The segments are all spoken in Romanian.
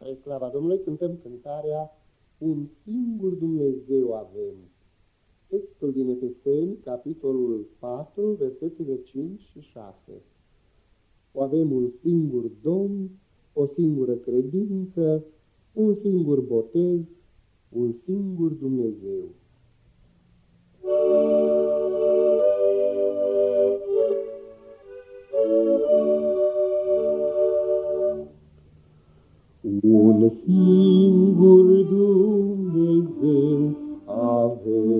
Spre slava Domnului cântăm cântarea Un singur Dumnezeu avem. Textul din Efeseni, capitolul 4, versetele 5 și 6. O avem un singur Domn, o singură credință, un singur botez, un singur Dumnezeu. Un singur Dumnezeu avem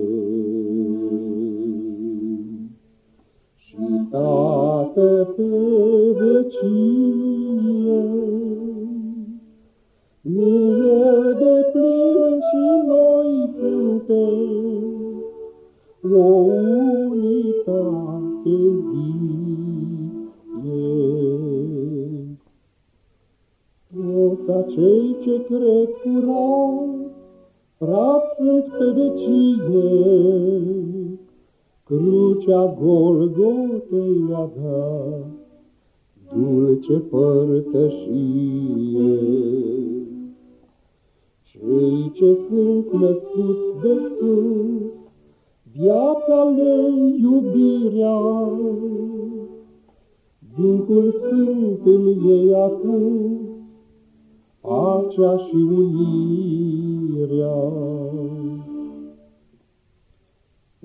și Tată pe vecie. El de plin și noi suntem o unitate ca cei ce cred curat, frați pe vecie, crucea Golgotei le-a dat, dulce părtășie. Cei ce sunt născuți de sus, viața le iubirea, Duhul Sfânt în ei acum, pacea și unirea.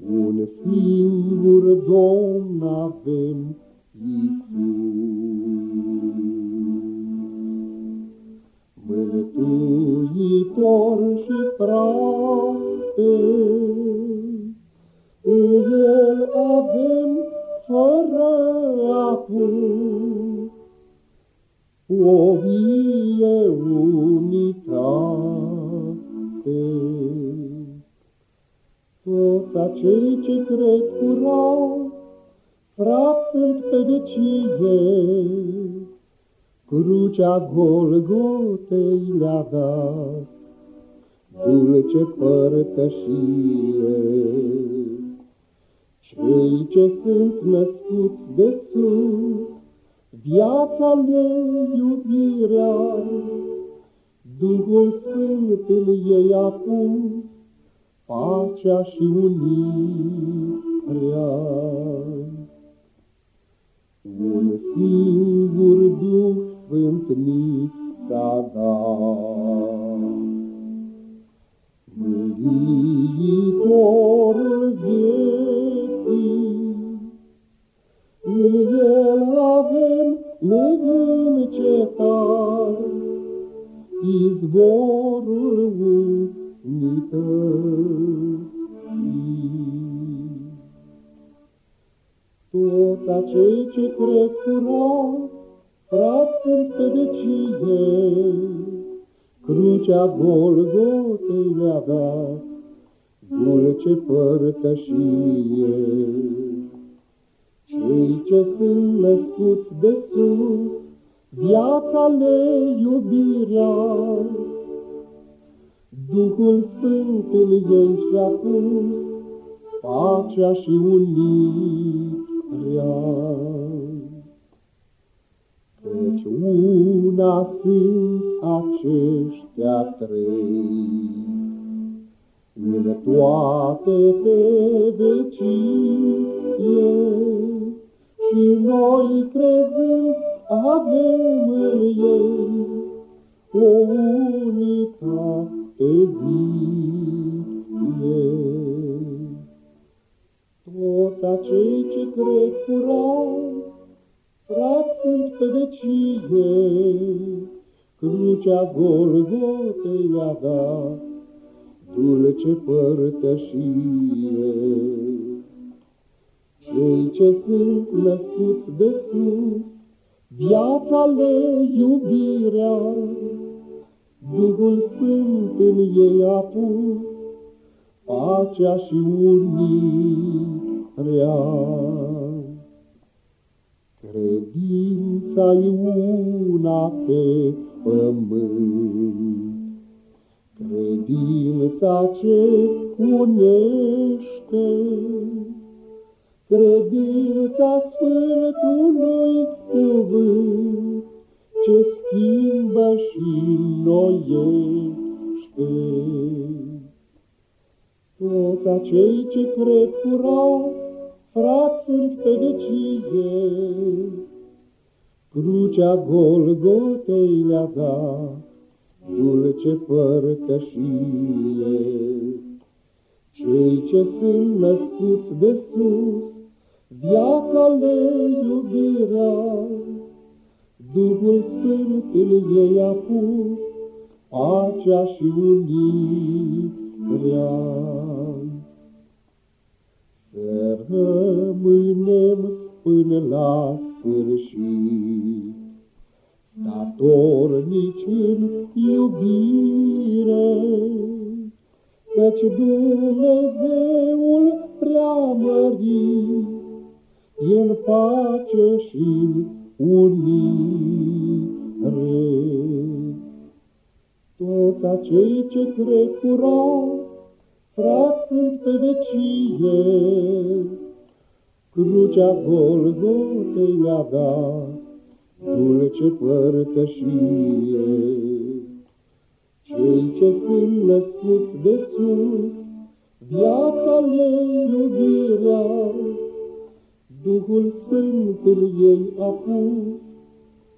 Un singur Domn avem, Iisus. Mântuitor și frate, El avem fără apus, o vie unitate. Toți acei ce cred curat, frați sunt pe vecie, crucea Golgotei le-a dat, dulce părtășie. Cei ce sunt născuți de sus, viața le iubirea, Duhul Sfânt în ei a pus, pacea și unirea. Un singur Duh Sfânt ni s-a dat, Mângâitorul avem neîncetat, izvorul unității. Toți acei ce cred curat, frați sunt pe vecie, crucea Golgotei le-a dat, dulce părtășie. Cei ce sunt născuți de sus, viața le iubirea, Duhul Sfânt în ei și-a pus, pacea și unirea. Căci una sunt aceștia trei, în toate pe vecie, și noi crezând avem în ei o unitate vie. Toți acei ce cred curat, frați sunt pe vecie, crucea Golgotei le-a dat, dulce părtășie. Cei ce sunt născuți de sus, viața le iubirea, Duhul Sfânt în ei a pus, pacea și unirea. Credința-i una pe pământ, Credința ce unește, Credința Sfântului cuvânt, Ce schimbă și înnoiește. Toți acei ce cred curau, frați sunt pe vecie, Crucea Golgotei le-a dat, dulce părtășie. Cei ce sunt născuți de sus, viața le iubirea, Duhul Sfânt în ei a pus, pacea și unirea. Să rămânem până la sfârșit, datornici în iubire, Căci Dumnezeul preamărit, El pace și unire. Toți acei ce cred curau, frați sunt pe vecie, Crucea Golgotei le-a dat, dulce părtășie. Cei ce sunt născuți de sus, viața le iubirea, Duhul Sfânt în ei a pus,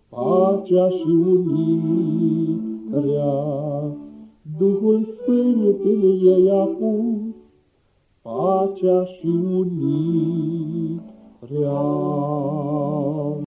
pacea și unirea. Duhul Sfânt în ei a pus, pacea și